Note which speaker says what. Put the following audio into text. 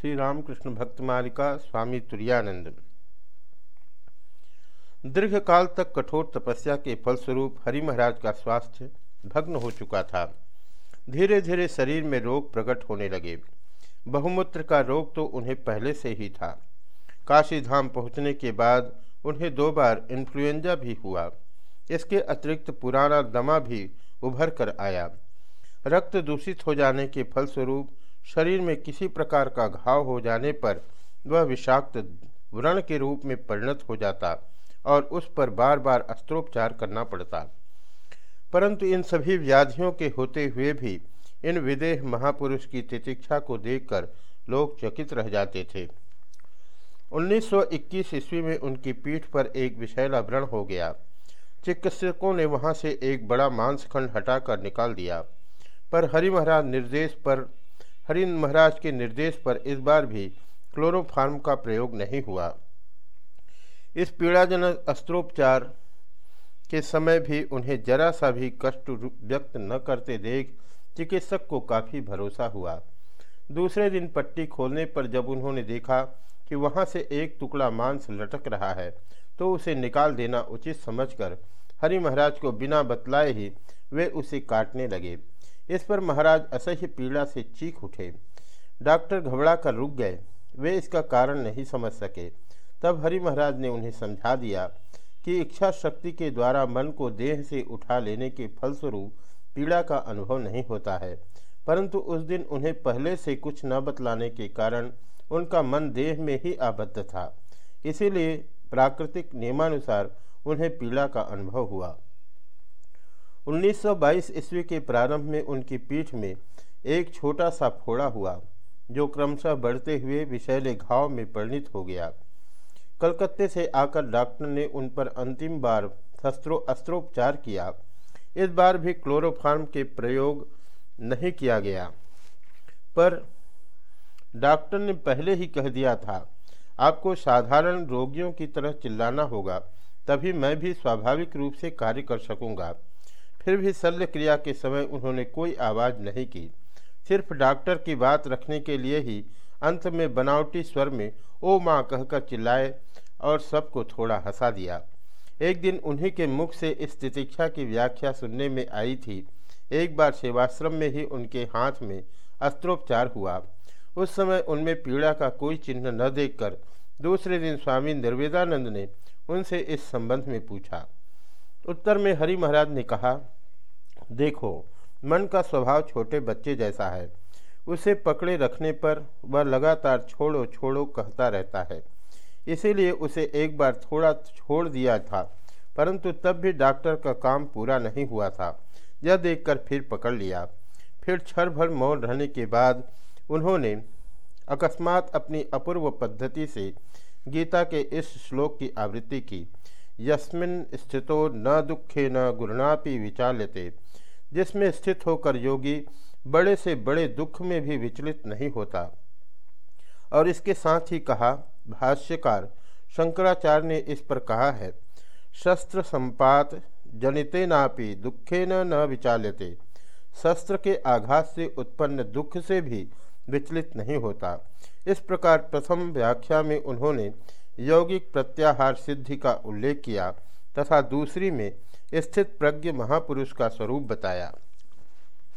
Speaker 1: श्री रामकृष्ण भक्त मालिका स्वामी तुरानंद दीर्घ काल तक कठोर तपस्या के फलस्वरूप हरि महाराज का स्वास्थ्य भग्न हो चुका था। धीरे धीरे शरीर में रोग प्रकट होने लगे। बहुमूत्र का रोग तो उन्हें पहले से ही था। काशी धाम पहुँचने के बाद उन्हें दो बार इन्फ्लुएंजा भी हुआ। इसके अतिरिक्त पुराना दमा भी उभर कर आया। रक्त दूषित हो जाने के फलस्वरूप शरीर में किसी प्रकार का घाव हो जाने पर वह विषाक्त व्रण के रूप में परिणत हो जाता और उस पर बार बार अस्त्रोपचार करना पड़ता। परंतु इन सभी व्याधियों के होते हुए भी इन विदेह महापुरुष की तितिक्षा को देखकर लोग चकित रह जाते थे। 1921 ईस्वी में उनकी पीठ पर एक विषैला व्रण हो गया। चिकित्सकों ने वहाँ से एक बड़ा मांसखंड हटाकर निकाल दिया। पर हरि महाराज निर्देश पर हरि महाराज के निर्देश पर इस बार भी क्लोरोफार्म का प्रयोग नहीं हुआ। इस पीड़ाजनक अस्त्रोपचार के समय भी उन्हें जरा सा भी कष्ट व्यक्त न करते देख चिकित्सक को काफ़ी भरोसा हुआ। दूसरे दिन पट्टी खोलने पर जब उन्होंने देखा कि वहाँ से एक टुकड़ा मांस लटक रहा है तो उसे निकाल देना उचित समझकर हरि महाराज को बिना बतलाए ही वे उसे काटने लगे। इस पर महाराज असह्य पीड़ा से चीख उठे। डॉक्टर घबरा कर रुक गए। वे इसका कारण नहीं समझ सके। तब हरि महाराज ने उन्हें समझा दिया कि इच्छा शक्ति के द्वारा मन को देह से उठा लेने के फलस्वरूप पीड़ा का अनुभव नहीं होता है। परंतु उस दिन उन्हें पहले से कुछ न बतलाने के कारण उनका मन देह में ही आबद्ध था। इसीलिए प्राकृतिक नियमानुसार उन्हें पीड़ा का अनुभव हुआ। 1922 ईस्वी के प्रारंभ में उनकी पीठ में एक छोटा सा फोड़ा हुआ, जो क्रमशः बढ़ते हुए विषैले घाव में परिणित हो गया। कलकत्ते से आकर डॉक्टर ने उन पर अंतिम बार शस्त्रो अस्त्रोपचार किया। इस बार भी क्लोरोफार्म के प्रयोग नहीं किया गया। पर डॉक्टर ने पहले ही कह दिया था, आपको साधारण रोगियों की तरह चिल्लाना होगा, तभी मैं भी स्वाभाविक रूप से कार्य कर सकूँगा। फिर भी शल्य क्रिया के समय उन्होंने कोई आवाज़ नहीं की। सिर्फ़ डॉक्टर की बात रखने के लिए ही अंत में बनावटी स्वर में ओ माँ कहकर चिल्लाए और सबको थोड़ा हंसा दिया। एक दिन उन्हीं के मुख से इस तितिक्षा की व्याख्या सुनने में आई थी। एक बार सेवाश्रम में ही उनके हाथ में अस्त्रोपचार हुआ। उस समय उनमें पीड़ा का कोई चिन्ह न देखकर दूसरे दिन स्वामी निर्वेदानंद ने उनसे इस संबंध में पूछा। उत्तर में हरि महाराज ने कहा, देखो, मन का स्वभाव छोटे बच्चे जैसा है। उसे पकड़े रखने पर वह लगातार छोड़ो छोड़ो कहता रहता है। इसीलिए उसे एक बार थोड़ा छोड़ दिया था, परंतु तब भी डॉक्टर का काम पूरा नहीं हुआ था। यह देखकर फिर पकड़ लिया। फिर क्षण भर मौन रहने के बाद उन्होंने अकस्मात अपनी अपूर्व पद्धति से गीता के इस श्लोक की आवृत्ति की। यस्मिन स्थितो न दुखे न गुरुणापि विचाल्यते। जिसमें स्थित होकर योगी बड़े से बड़े दुख में भी विचलित नहीं होता। और इसके साथ ही कहा, भाष्यकार शंकराचार्य ने इस पर कहा है, शस्त्र संपात जनिते नापि दुखे न न विचाल्यते। शस्त्र के आघात से उत्पन्न दुख से भी विचलित नहीं होता। इस प्रकार प्रथम व्याख्या में उन्होंने यौगिक प्रत्याहार सिद्धि का उल्लेख किया तथा दूसरी में स्थित प्रज्ञ महापुरुष का स्वरूप बताया।